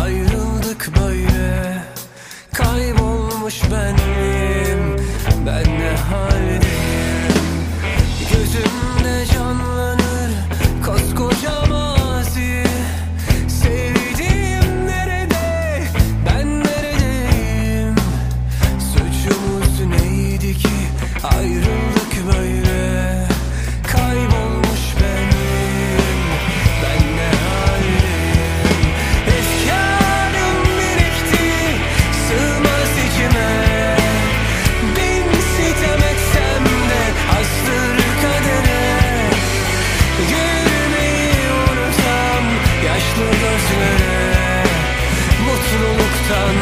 Ayrıldık böyle. Kaybolmuş benim. Ben ne haldeyim? Gözümde canlanır Koskoca mazim sun